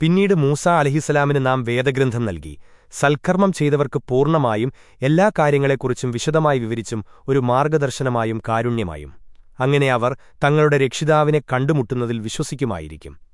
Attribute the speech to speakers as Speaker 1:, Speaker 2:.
Speaker 1: പിന്നീട് മൂസ അലഹിസലാമിന് നാം വേദഗ്രന്ഥം നൽകി. സൽക്കർമ്മം ചെയ്തവർക്ക് പൂർണമായും എല്ലാ കാര്യങ്ങളെക്കുറിച്ചും വിശദമായി വിവരിച്ചും ഒരു മാർഗദർശനമായും കാരുണ്യമായും. അങ്ങനെ അവർ തങ്ങളുടെ രക്ഷിതാവിനെ കണ്ടുമുട്ടുന്നതിൽ വിശ്വസിക്കുമായിരിക്കും.